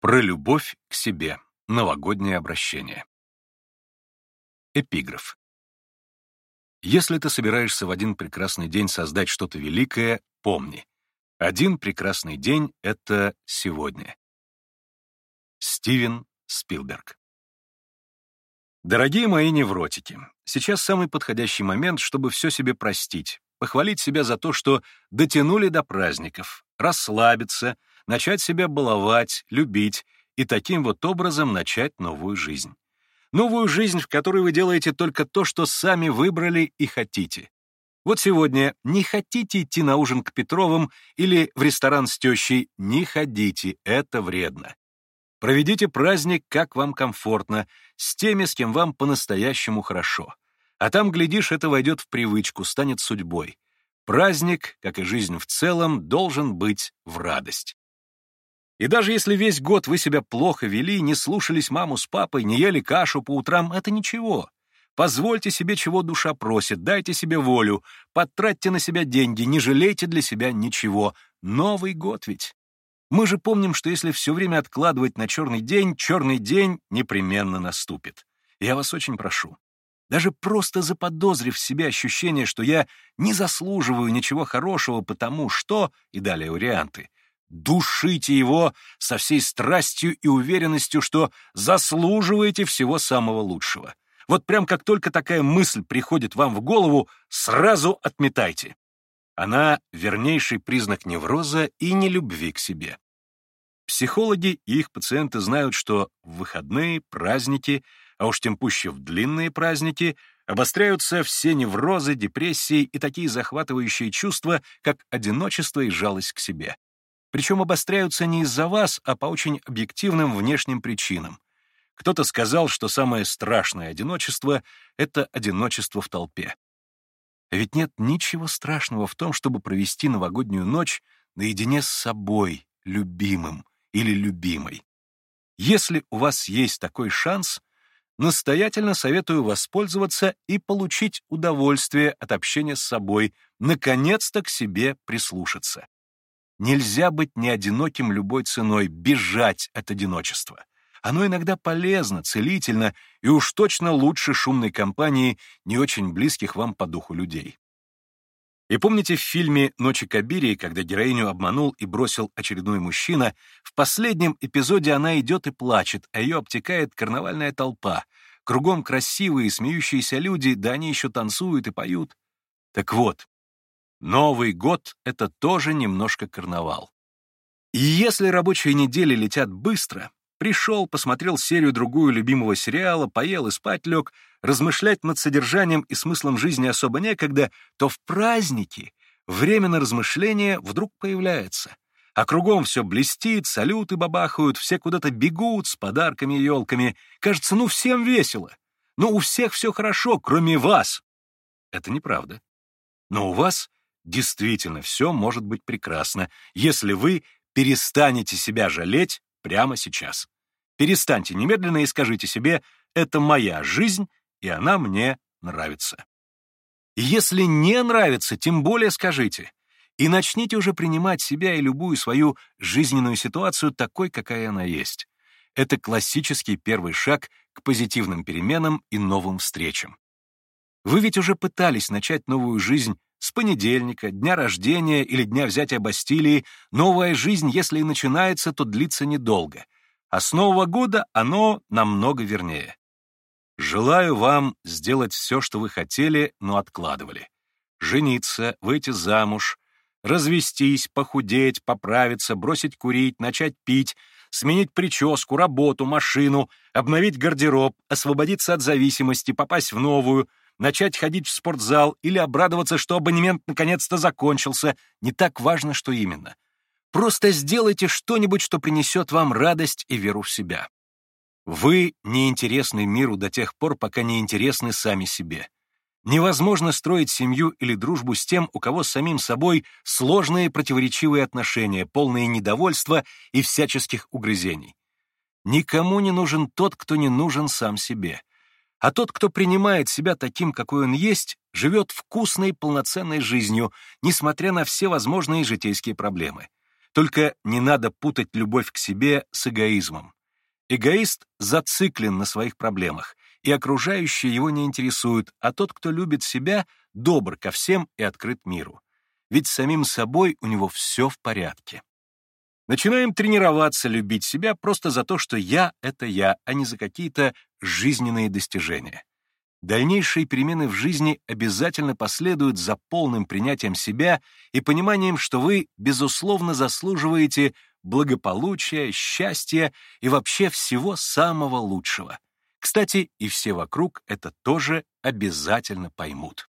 Про любовь к себе. Новогоднее обращение. Эпиграф. Если ты собираешься в один прекрасный день создать что-то великое, помни. Один прекрасный день — это сегодня. Стивен Спилберг. Дорогие мои невротики, сейчас самый подходящий момент, чтобы все себе простить, похвалить себя за то, что дотянули до праздников, расслабиться, начать себя баловать, любить и таким вот образом начать новую жизнь. Новую жизнь, в которой вы делаете только то, что сами выбрали и хотите. Вот сегодня не хотите идти на ужин к Петровым или в ресторан с тещей, не ходите, это вредно. Проведите праздник, как вам комфортно, с теми, с кем вам по-настоящему хорошо. А там, глядишь, это войдет в привычку, станет судьбой. Праздник, как и жизнь в целом, должен быть в радость. И даже если весь год вы себя плохо вели, не слушались маму с папой, не ели кашу по утрам, это ничего. Позвольте себе, чего душа просит, дайте себе волю, потратьте на себя деньги, не жалейте для себя ничего. Новый год ведь. Мы же помним, что если все время откладывать на черный день, черный день непременно наступит. Я вас очень прошу. Даже просто заподозрив в себе ощущение, что я не заслуживаю ничего хорошего, потому что, и далее варианты, душите его со всей страстью и уверенностью, что заслуживаете всего самого лучшего. Вот прям как только такая мысль приходит вам в голову, сразу отметайте. Она — вернейший признак невроза и нелюбви к себе. Психологи и их пациенты знают, что в выходные, праздники, а уж тем пуще в длинные праздники, обостряются все неврозы, депрессии и такие захватывающие чувства, как одиночество и жалость к себе. Причем обостряются не из-за вас, а по очень объективным внешним причинам. Кто-то сказал, что самое страшное одиночество — это одиночество в толпе. Ведь нет ничего страшного в том, чтобы провести новогоднюю ночь наедине с собой, любимым или любимой. Если у вас есть такой шанс, настоятельно советую воспользоваться и получить удовольствие от общения с собой, наконец-то к себе прислушаться. Нельзя быть неодиноким любой ценой, бежать от одиночества. Оно иногда полезно, целительно и уж точно лучше шумной компании не очень близких вам по духу людей. И помните в фильме «Ночи Кабирии», когда героиню обманул и бросил очередной мужчина, в последнем эпизоде она идет и плачет, а ее обтекает карнавальная толпа. Кругом красивые, смеющиеся люди, да они еще танцуют и поют. Так вот, Новый год — это тоже немножко карнавал. И если рабочие недели летят быстро, Пришел, посмотрел серию-другую любимого сериала, поел и спать лег, размышлять над содержанием и смыслом жизни особо некогда, то в праздники время на размышления вдруг появляется. А кругом все блестит, салюты бабахают, все куда-то бегут с подарками и елками. Кажется, ну всем весело. Ну у всех все хорошо, кроме вас. Это неправда. Но у вас действительно все может быть прекрасно, если вы перестанете себя жалеть прямо сейчас. Перестаньте немедленно и скажите себе «это моя жизнь, и она мне нравится». Если не нравится, тем более скажите. И начните уже принимать себя и любую свою жизненную ситуацию такой, какая она есть. Это классический первый шаг к позитивным переменам и новым встречам. Вы ведь уже пытались начать новую жизнь с понедельника, дня рождения или дня взятия Бастилии. Новая жизнь, если и начинается, то длится недолго. А с Нового года оно намного вернее. Желаю вам сделать все, что вы хотели, но откладывали. Жениться, выйти замуж, развестись, похудеть, поправиться, бросить курить, начать пить, сменить прическу, работу, машину, обновить гардероб, освободиться от зависимости, попасть в новую — начать ходить в спортзал или обрадоваться, что абонемент наконец-то закончился, не так важно, что именно. Просто сделайте что-нибудь, что принесет вам радость и веру в себя. Вы не интересны миру до тех пор, пока не интересны сами себе. Невозможно строить семью или дружбу с тем, у кого с самим собой сложные противоречивые отношения, полные недовольства и всяческих угрызений. Никому не нужен тот, кто не нужен сам себе. А тот, кто принимает себя таким, какой он есть, живет вкусной, полноценной жизнью, несмотря на все возможные житейские проблемы. Только не надо путать любовь к себе с эгоизмом. Эгоист зациклен на своих проблемах, и окружающие его не интересуют, а тот, кто любит себя, добр ко всем и открыт миру. Ведь самим собой у него все в порядке. Начинаем тренироваться любить себя просто за то, что я — это я, а не за какие-то жизненные достижения. Дальнейшие перемены в жизни обязательно последуют за полным принятием себя и пониманием, что вы, безусловно, заслуживаете благополучия, счастья и вообще всего самого лучшего. Кстати, и все вокруг это тоже обязательно поймут.